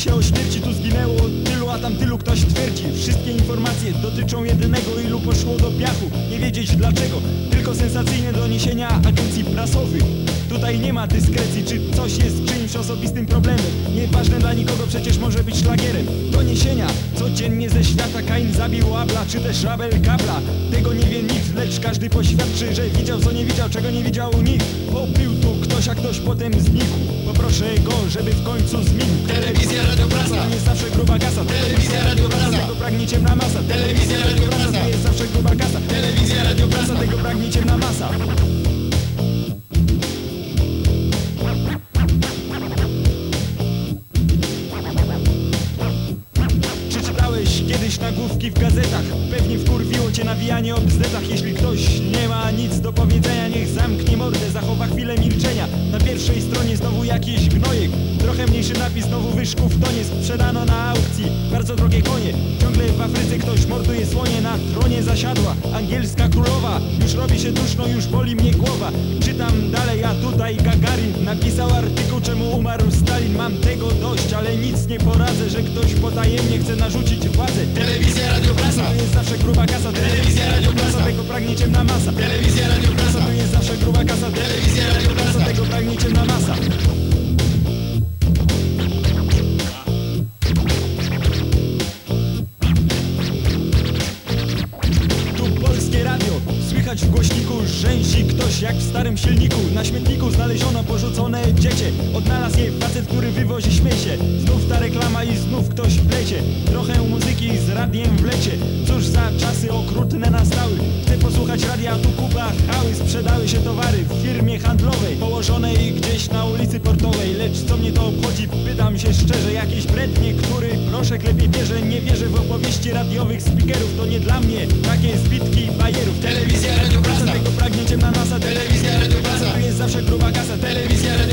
się o śmierci tu zginęło tylu, a tam tylu ktoś twierdzi. Wszystkie informacje dotyczą jedynego, ilu poszło do piachu. Nie wiedzieć dlaczego, tylko sensacyjne doniesienia agencji prasowych. Tutaj nie ma dyskrecji, czy coś jest czyimś osobistym problemem. Nieważne dla nikogo przecież może być szlagierem. Doniesienia codziennie ze świata Kain zabił Abla, czy też Abel Kabla. Tego nie wie nikt, lecz każdy poświadczy, że widział co nie widział, czego nie widział nikt. Pobył tu a ktoś potem znikł Poproszę go, żeby w końcu zmikł Telewizja, radio, prasa. To jest zawsze gruba kasa Telewizja, radio, prasa. Tego pragnie ciemna masa Telewizja, radio, prasa. To jest zawsze gruba kasa Telewizja, radio, prasa. Tego pragnie ciemna masa Czy czytałeś kiedyś nagłówki w gazetach? Pewnie wkurwiło cię nawijanie o bzdetach Jeśli ktoś nie ma nic do powiedzenia Niech pierwszej stronie znowu jakiś gnojek. Trochę mniejszy napis, znowu wyszku w tonie Sprzedano na aukcji bardzo drogie konie. Ciągle w Afryce ktoś morduje słonie Na tronie zasiadła angielska królowa. Już robi się duszno, już boli mnie głowa. Czytam dalej, a tutaj Gagarin Napisał artykuł, czemu umarł Stalin. Mam tego dość, ale nic nie poradzę Że ktoś potajemnie chce narzucić władzę. Telewizja, radio, prasa. to jest zawsze gruba kasa. Telewizja, radio, prasa. Tego pragnie ciemna masa. Telewizja, radio, prasa. Ciemna masa. Tu polskie radio, słychać w głośniku Rzęsi ktoś jak w starym silniku. Na śmietniku znaleziono porzucone dziecię. Odnalazł je facet, który wywozi śmiecie. Znów ta reklama i znów ktoś plecie. Trochę muzyki z radiem w lecie Cóż za czasy okrutne nastały. Chcę posłuchać radia, tu kupa hały. Sprzedały się towary w firmie handlowej Położonej gdzieś na ulicy Portowej Lecz co mnie to obchodzi, pytam się szczerze Jakiś brednie, który proszę lepiej bierze Nie wierzę w opowieści radiowych speakerów To nie dla mnie takie zbitki bajerów Telewizja, radio, prasa. Tego pragnie ciemna masa Telewizja, radio, prasa. To jest zawsze gruba kasa Telewizja, radio,